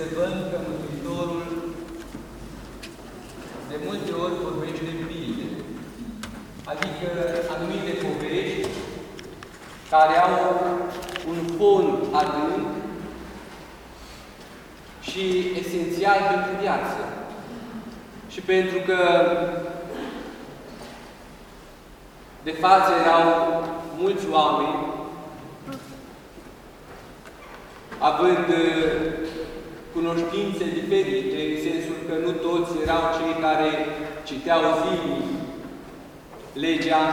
observăm că Mântuitorul de multe ori vorbește pilde, adică anumite povești care au un fond adânc și esențial pentru viață. Și pentru că de față erau mulți oameni având uh, cunoștințe diferite, în sensul că nu toți erau cei care citeau zilnic legea,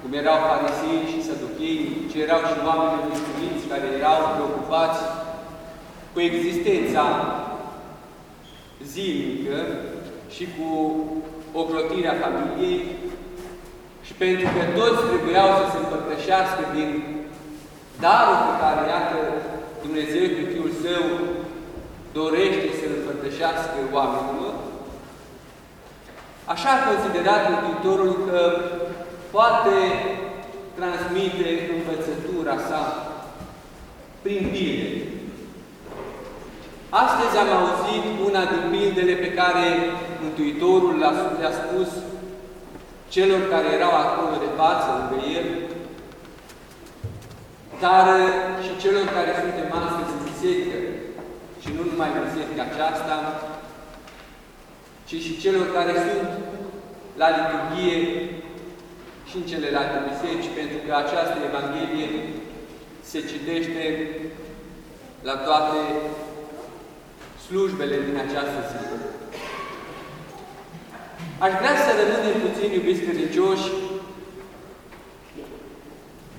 cum erau farisei și săduchei, ci erau și oameni obișnuiți care erau preocupați cu existența zilnică și cu ocrotirea familiei și pentru că toți trebuiau să se împărtășească din darul pe care, iată, Dumnezeu pe Fiul Său dorește să-L împărtășească oamenilor, așa a considerat Mântuitorul că poate transmite învățătura sa prin pilde. Astăzi am auzit una din pildele pe care Mântuitorul le-a spus celor care erau acolo de față, lângă El, dar și celor care suntem astăzi în biserică, și nu numai în biserica aceasta, ci și celor care sunt la liturghie și în celelalte biserici, pentru că această Evanghelie se citește la toate slujbele din această zi. Aș vrea să rămânem puțin, iubiți credincioși,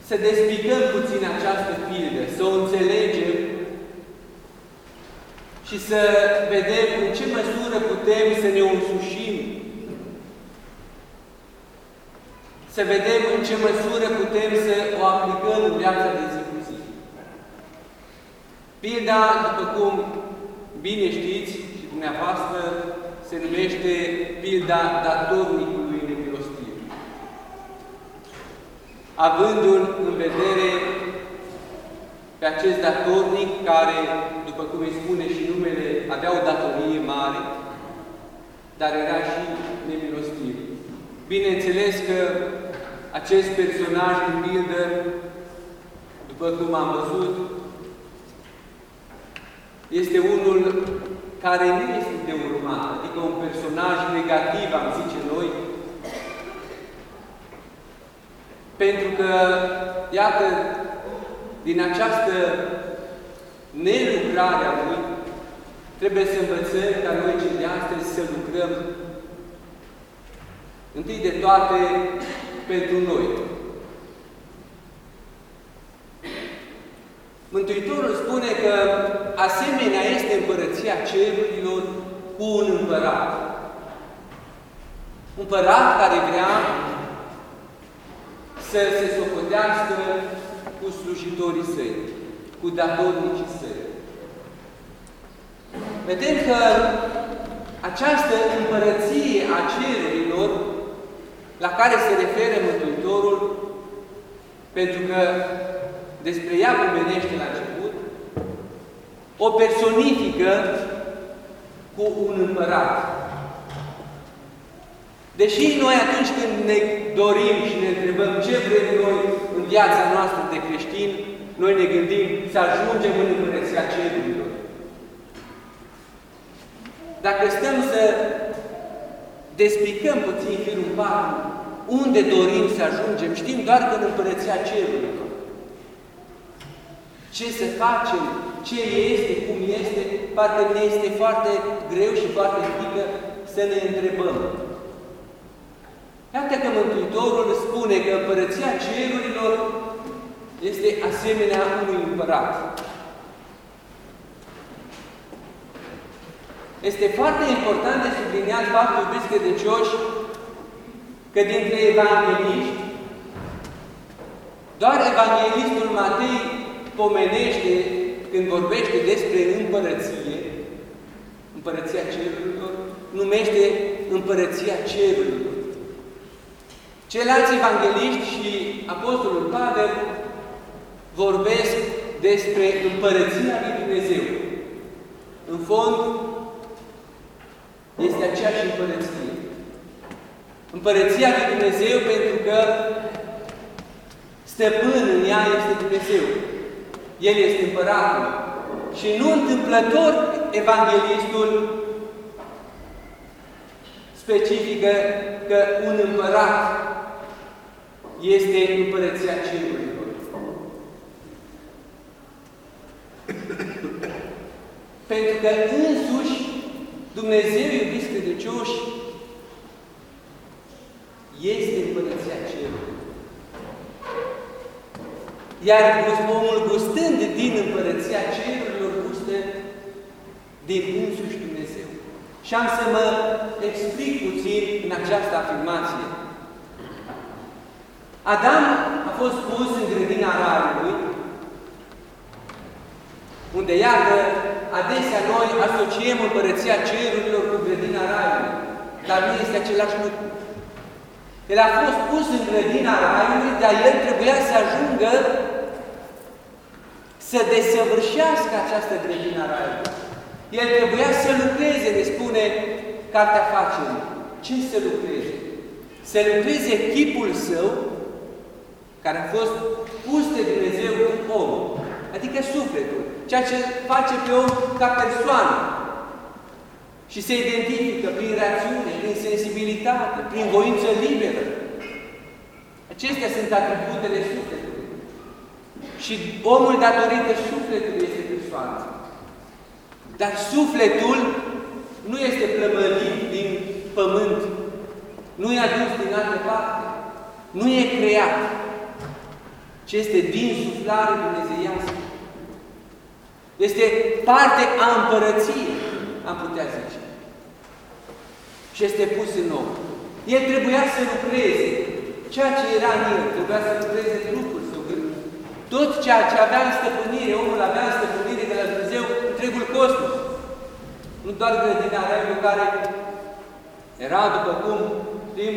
să despicăm puțin această pildă, să o înțelegem și să vedem în ce măsură putem să ne însușim, să vedem în ce măsură putem să o aplicăm în viața de zi cu zi. Pilda, după cum bine știți și dumneavoastră, se numește pilda datornicului nemilostiv. Avându-l în vedere pe acest datornic care, după cum îi spune și numele, avea o datorie mare, dar era și nemilostiv. Bineînțeles că acest personaj din pildă, după cum am văzut, este unul care nu este de urmat, adică un personaj negativ, am zice noi, pentru că, iată, din această nelucrare a Lui, trebuie să învățăm ca noi cei de astăzi să lucrăm întâi de toate pentru noi. Mântuitorul spune că asemenea este împărăția cerurilor cu un împărat. Un împărat care vrea să se socotească cu slujitorii săi, cu datornicii săi. Vedem că această împărăție a cerurilor la care se referă Mântuitorul, pentru că despre ea pomenește la început, o personifică cu un împărat. Deși noi atunci când ne dorim și ne întrebăm ce vrem noi în viața noastră de creștin, noi ne gândim să ajungem în Împărăția Cerurilor. Dacă stăm să despicăm puțin firul patru, unde dorim să ajungem, știm doar că în Împărăția Cerurilor. Ce să facem, ce este, cum este, parcă ne este foarte greu și foarte frică să ne întrebăm. Iată că Mântuitorul spune că Împărăția Cerurilor este asemenea unui împărat. Este foarte important de subliniat faptul, iubiți credincioși, că dintre evangeliști, doar evanghelistul Matei pomenește, când vorbește despre împărăție, împărăția cerurilor, numește împărăția cerurilor. Ceilalți evangeliști și Apostolul Pavel vorbesc despre împărăția lui Dumnezeu în fond, este aceeași împărăție. Împărăția lui Dumnezeu pentru că stăpân în ea este Dumnezeu. El este împăratul. Și nu întâmplător evanghelistul specifică că un împărat este împărăția cerurilor. Pentru că însuși Dumnezeu, iubiți credincioși, este împărăția cerurilor. Iar omul gustând din împărăția cerurilor, gustă din însuși Dumnezeu. Și am să mă explic puțin în această afirmație. Adam a fost pus în grădina Raiului, unde, iată, adesea noi asociem împărăția cerurilor cu grădina Raiului, dar nu este același lucru. El a fost pus în grădina Raiului, dar el trebuia să ajungă să desăvârșească această grădina Raiului. El trebuia să lucreze, ne spune Cartea Facerii. Ce să lucreze? Să lucreze chipul său, care a fost pus de Dumnezeu în om, adică sufletul, ceea ce face pe om ca persoană și se identifică prin rațiune, prin sensibilitate, prin voință liberă. Acestea sunt atributele sufletului. Și omul, datorită sufletului, este persoană. Dar sufletul nu este plămădit din pământ, nu e adus din altă parte, nu e creat, ci este din suflare dumnezeiască. Este parte a împărăției, am putea zice. Și este pus în nou. El trebuia să lucreze. Ceea ce era în el, trebuia să lucreze trupul său. Tot ceea ce avea în stăpânire, omul avea în stăpânire de la Dumnezeu, întregul cosmos. Nu doar grădina Raiului care era, după cum știm,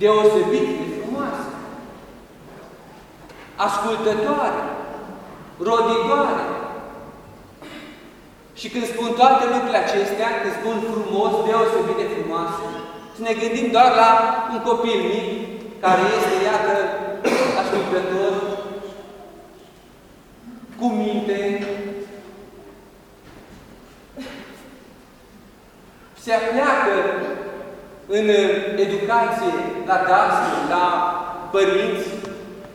deosebit de frumoasă, ascultătoare, roditoare, și când spun toate lucrurile acestea, când spun frumos, deosebit de frumoase, să ne gândim doar la un copil mic, care este, iată, ascultător, cu minte, se apleacă în educație, la dasă, la părinți.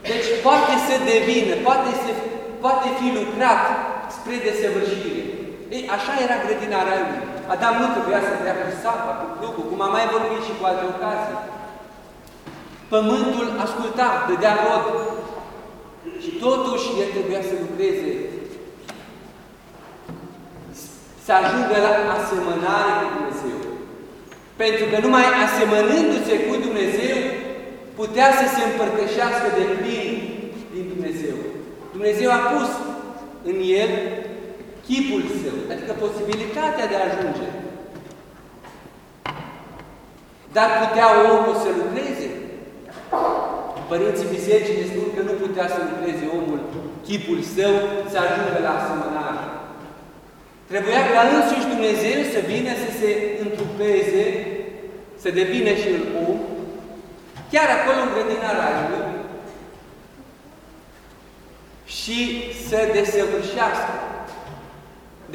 Deci poate să devină, poate, să, poate fi lucrat spre desăvârșire. Ei, așa era grădina Raiului. Adam nu trebuia să dea cu sapa, cu plugul, cum am mai vorbit și cu alte ocazii. Pământul asculta, dădea rod. Și totuși el trebuia să lucreze, să ajungă la asemănare cu Dumnezeu. Pentru că numai asemănându-se cu Dumnezeu, putea să se împărtășească de plin din Dumnezeu. Dumnezeu a pus în el chipul său, adică posibilitatea de a ajunge. Dar putea omul să lucreze? Părinții bisericii ne spun că nu putea să lucreze omul chipul său să ajungă la asemănare. Trebuia ca însuși Dumnezeu să vină să se întrupeze, să devină și el om, chiar acolo în grădina Raiului, și să desăvârșească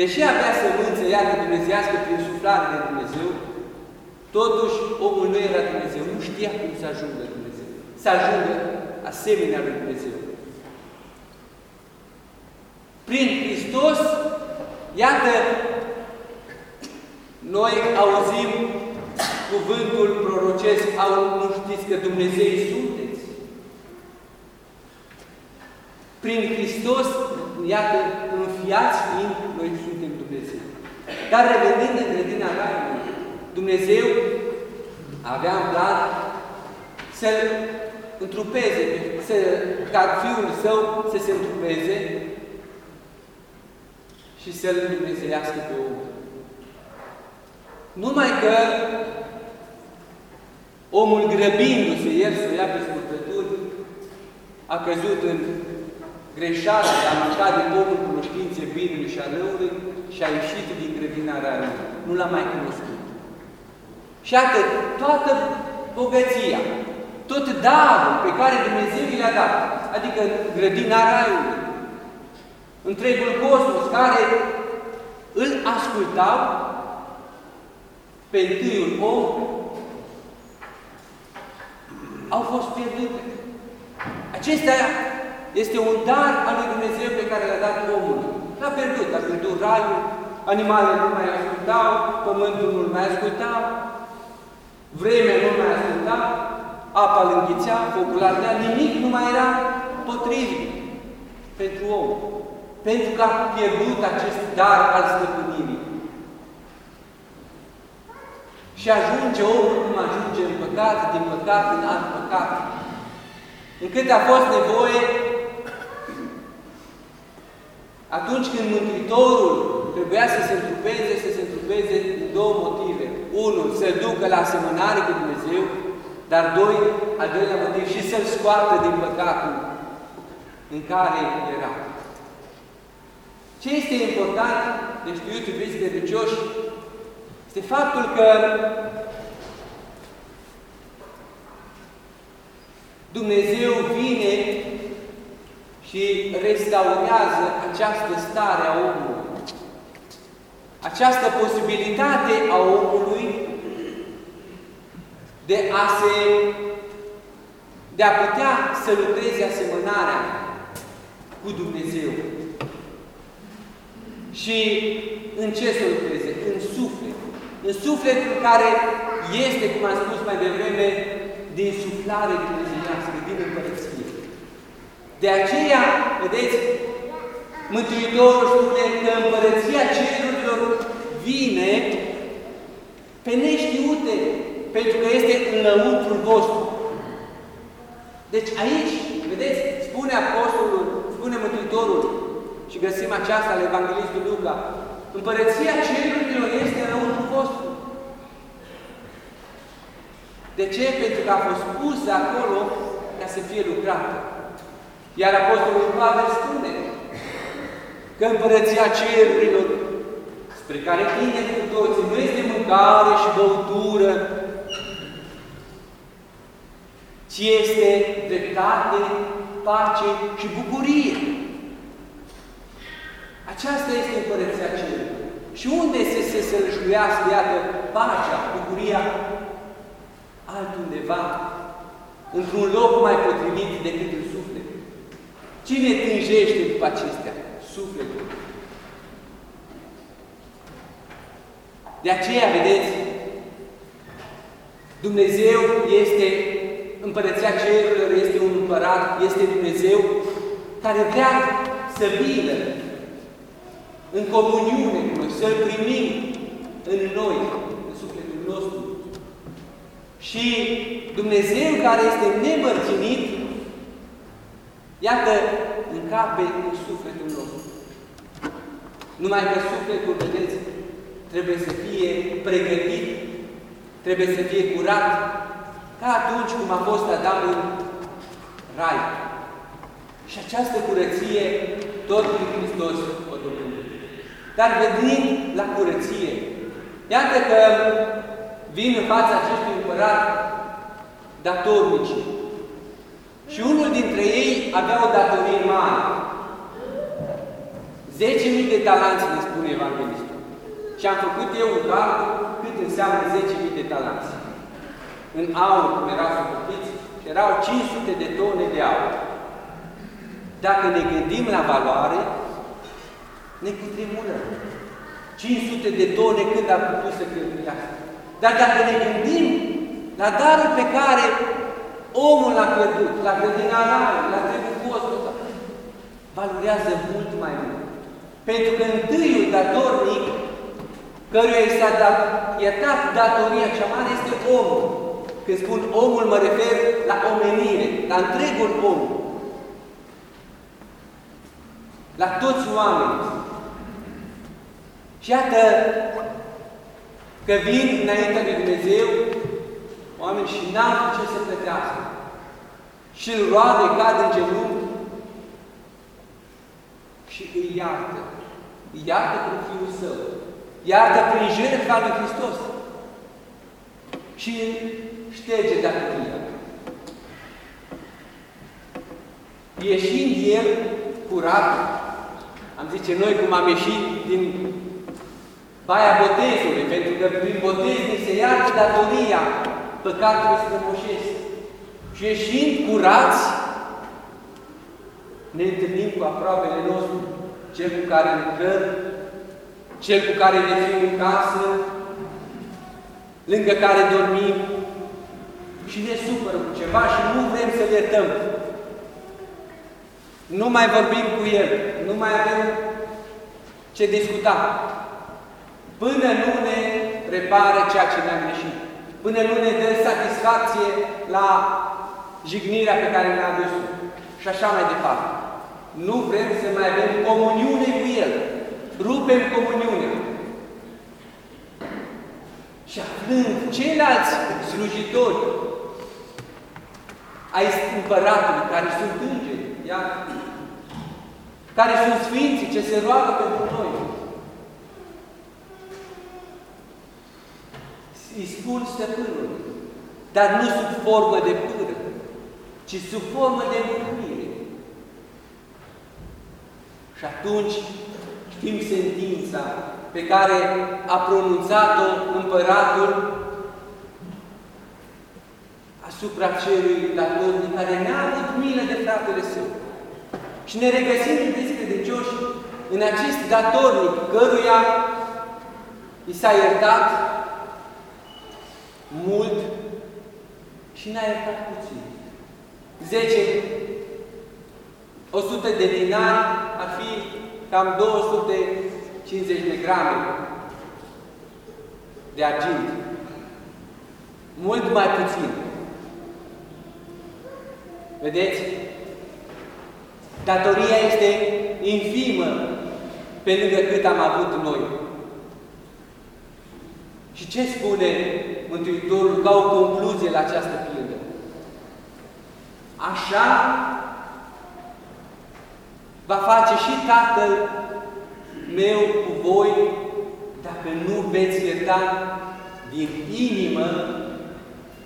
Deși avea sămânță, iată, dumnezească prin suflare de Dumnezeu, totuși omul nu era Dumnezeu, nu știa cum să ajungă Dumnezeu, să ajungă asemenea lui Dumnezeu. Prin Hristos, iată, noi auzim cuvântul prorocesc, au, nu știți că Dumnezeu sunteți. Prin Hristos iată, înfiați fiind, noi suntem Dumnezeu. Dar revenind în grădina Raiului, Dumnezeu avea în plan să-L întrupeze, să, ca Fiul Său să se întrupeze și să-L dumnezeiască pe om. Numai că omul grăbindu-se, el să ia pe scurtături, a căzut în greșeala de a mânca din pomul cunoștințe binului și a răului și a ieșit din grădina raiului. Nu l-a mai cunoscut. Și atât, toată bogăția, tot darul pe care Dumnezeu i-a dat, adică grădina raiului, întregul cosmos care îl ascultau pe întâiul om, au fost pierdute. Acesta este un dar al lui Dumnezeu pe care l-a dat omul. L-a pierdut, a pierdut raiul, animalele nu mai ascultau, pământul nu mai ascultau, vremea nu mai asculta, apa îl înghițea, focul ardea, nimic nu mai era potrivit pentru om. Pentru că a pierdut acest dar al stăpânirii. Și ajunge omul cum ajunge în păcat, din păcat în alt păcat. Încât a fost nevoie atunci când Mântuitorul trebuia să se întrupeze, să se întrupeze în două motive. Unul, să-l ducă la asemănare cu Dumnezeu, dar doi, al doilea motiv, și să-l scoată din păcatul în care era. Ce este important de știut, iubiți credincioși, este faptul că Dumnezeu vine și restaurează această stare a omului. Această posibilitate a omului de a se de a putea să lucreze asemănarea cu Dumnezeu. Și în ce să lucreze? În suflet. În sufletul care este, cum am spus mai devreme, din suflare dumnezeiască, din împărăție. De aceea, vedeți, Mântuitorul spune că împărăția cerurilor vine pe neștiute, pentru că este în lăuntrul vostru. Deci aici, vedeți, spune Apostolul, spune Mântuitorul, și găsim aceasta la Evanghelistul Luca, împărăția cerurilor este în lăuntrul vostru. De ce? Pentru că a fost pusă acolo ca să fie lucrată. Iar Apostolul Pavel spune că împărăția cerurilor, spre care tine cu toții, nu este mâncare și băutură, ci este dreptate, pace și bucurie. Aceasta este împărăția cerurilor. Și unde se se sălășluiască, iată, pacea, bucuria? Altundeva, într-un loc mai potrivit decât în suflet. Cine tânjește după acestea? Sufletul. De aceea, vedeți, Dumnezeu este împărăția cerurilor, este un împărat, este Dumnezeu care vrea să vină în comuniune cu noi, să-L primim în noi, în sufletul nostru. Și Dumnezeu care este nemărținit, iată, încape în sufletul nostru. Numai că sufletul, vedeți, trebuie să fie pregătit, trebuie să fie curat, ca atunci cum a fost Adam în rai. Și această curăție tot prin Hristos o domnului. Dar venind la curăție, iată că vin în fața acestui împărat datornici. Și unul dintre ei avea o datorie mare. 10.000 de talanți, ne spune Evanghelistul. Și am făcut eu un calcul cât înseamnă 10.000 de talanți. În aur, cum erau făcuți, erau 500 de tone de aur. Dacă ne gândim la valoare, ne cutremurăm. 500 de tone cât a putut să cheltuiască. Dar dacă ne gândim la darul pe care omul l-a pierdut, la grădina la trebul cosmos, valorează mult mai mult. Pentru că întâiul datornic, căruia i s-a dat, iertat datoria cea mare, este omul. Când spun omul, mă refer la omenire, la întregul om. La toți oamenii. Și iată că vin înaintea lui Dumnezeu oameni și n-am ce să plătească. Și îl roade, cad în genunchi și îi iartă. Iartă prin Fiul Său. Iartă prin jertfa lui Hristos. Și șterge datoria. Ieșind El curat, am zice noi cum am ieșit din baia botezului, pentru că prin botez ni se iartă datoria păcatului strămoșesc. Și ieșind curați, ne întâlnim cu aproapele nostru, cel cu care lucrăm, cel cu care ne fim în casă, lângă care dormim și ne supără cu ceva și nu vrem să-l iertăm. Nu mai vorbim cu el, nu mai avem ce discuta. Până nu ne repară ceea ce ne-a greșit. Până nu ne dă satisfacție la jignirea pe care ne-a adus-o. Și așa mai departe. Nu vrem să mai avem comuniune cu El. Rupem comuniunea. Și aflând ceilalți slujitori ai împăratului, care sunt îngeri, iar, care sunt sfinții, ce se roagă pentru noi, îi spun stăpânul, dar nu sub formă de pâră, ci sub formă de mulțumire. Și atunci știm sentința pe care a pronunțat-o împăratul asupra celui datornic care ne-a avut milă de fratele său. Și ne regăsim, iubiți credincioși, în acest datornic căruia i s-a iertat mult și n-a iertat puțin. 10, 100 de dinari ar fi cam 250 de grame de argint. Mult mai puțin. Vedeți? Datoria este infimă pe lângă cât am avut noi. Și ce spune Mântuitorul ca o concluzie la această pildă? Așa va face și Tatăl meu cu voi dacă nu veți ierta din inimă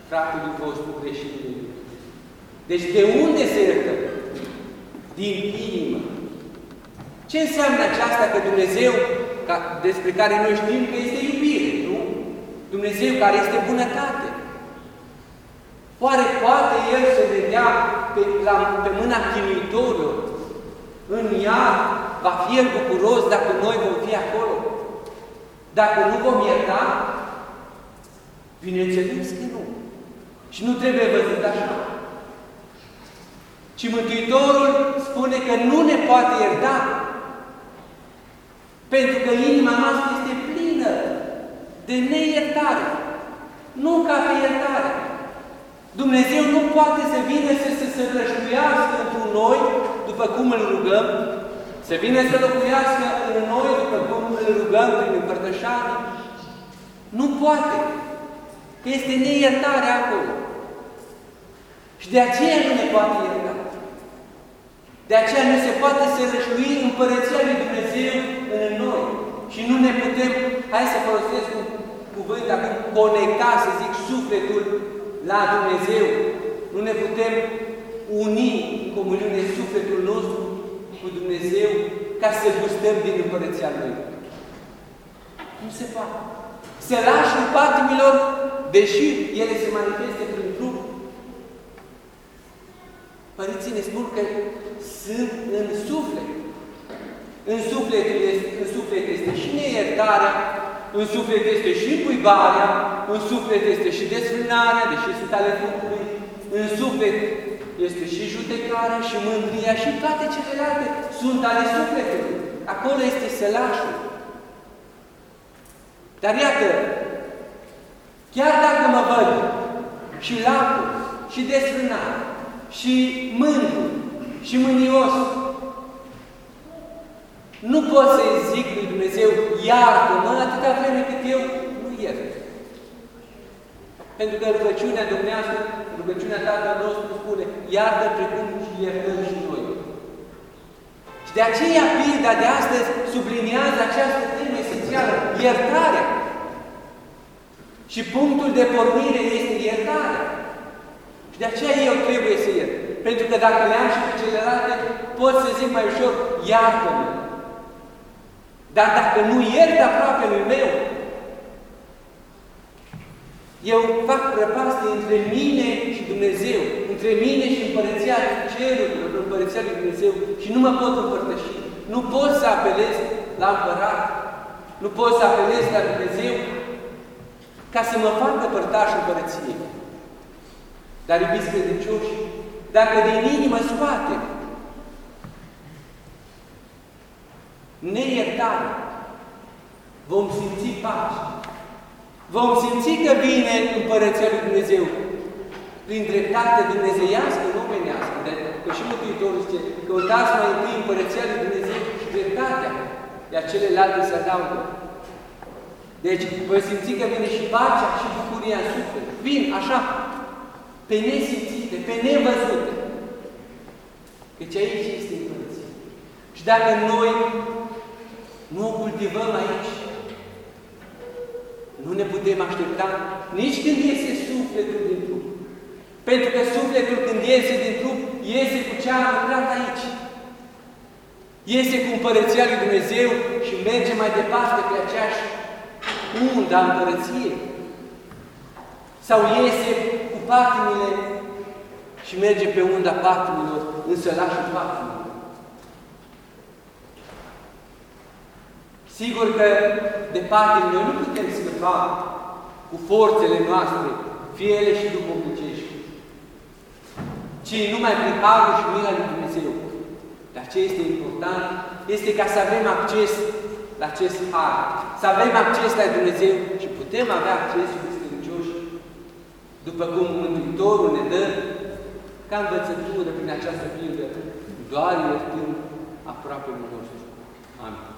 fratului vostru greșit. Deci de unde se iertă? Din inimă. Ce înseamnă aceasta că Dumnezeu, ca, despre care noi știm că este iubire, nu? Dumnezeu care este bunătate. Oare poate El să vedea pe, la, pe mâna chinuitorilor în iad, va fi El bucuros dacă noi vom fi acolo? Dacă nu vom ierta? Bineînțeles că nu. Și nu trebuie văzut așa. Ci Mântuitorul spune că nu ne poate ierta pentru că inima noastră este plină de neiertare. Nu ca pe iertare. Dumnezeu nu poate să vină să se săvrășluiască într noi după cum îl rugăm, să vină să locuiască în noi după cum îl rugăm prin împărtășare. Nu poate. Că este neiertare acolo. Și de aceea nu ne poate ierta. De aceea nu se poate să rășlui împărăția lui Dumnezeu în noi. Și nu ne putem, hai să folosesc un cuvânt acum, conecta, să zic, sufletul la Dumnezeu. Nu ne putem uni în comuniune sufletul nostru cu Dumnezeu ca să gustăm din împărăția Lui. Nu se poate. Să lași în patimilor, deși ele se manifeste prin trup, Părinții ne spun că sunt în suflet. În suflet, este, în suflet este și neiertarea, în suflet este și buibarea, în suflet este și desfrânarea, deși sunt ale Duhului, în suflet este și judecarea, și mândria, și toate celelalte sunt ale sufletului. Acolo este sălașul. Dar iată, chiar dacă mă văd și lacul, și desfrânat, și mândru, și mânios, nu pot să-i zic lui Dumnezeu, iartă-mă atâta vreme cât eu nu iert. Pentru că rugăciunea Dumneavoastră, rugăciunea Tatăl nostru spune, iartă precum și iertăm și noi. Și de aceea pilda de astăzi subliniază această temă esențială, iertarea. Și punctul de pornire este iertarea. Și de aceea eu trebuie să iert. Pentru că dacă le am și pe celelalte, pot să zic mai ușor, iartă-mă. Dar dacă nu iert aproape lui meu, eu fac prăpastie între mine și Dumnezeu, între mine și Împărăția Cerurilor, Împărăția lui Dumnezeu și nu mă pot împărtăși. Nu pot să apelez la Împărat, nu pot să apelez la Dumnezeu ca să mă facă părtaș Împărăției. Dar, iubiți credincioși, dacă din inimă scoate neiertare, vom simți pace. Vom simți că vine Împărăția lui Dumnezeu prin dreptate dumnezeiască, nu omenească. De, că și Mântuitorul zice, căutați mai întâi Împărăția lui Dumnezeu și dreptatea, iar celelalte se adaugă. Deci, voi simți că vine și pacea și bucuria în suflet. Vin așa, pe nesimțite, pe nevăzute. Căci aici este Împărăția. Și dacă noi nu o cultivăm aici, nu ne putem aștepta nici când iese sufletul din trup. Pentru că sufletul când iese din trup, iese cu ce a lucrat aici. Iese cu împărăția lui Dumnezeu și merge mai departe pe aceeași undă a împărăției. Sau iese cu patimile și merge pe unda patimilor, în sălașul patimilor. Sigur că de patim noi nu putem scăpa cu forțele noastre, fie ele și duhovnicești, ci numai prin Harul și mila lui Dumnezeu. Dar ce este important este ca să avem acces la acest Har, să avem acces la Dumnezeu și putem avea acces cu strâncioși, după cum Mântuitorul ne dă ca învățătură prin această pildă, doar iertând aproape nostru. Amin.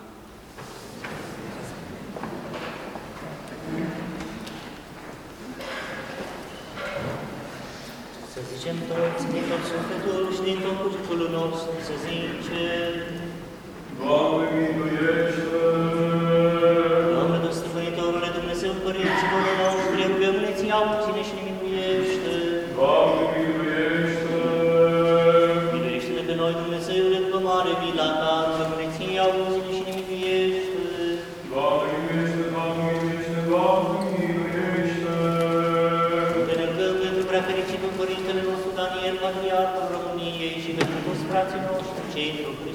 Să zicem toți din tot sufletul și din tot cugetul nostru, să zicem, Doamne, miluiește! made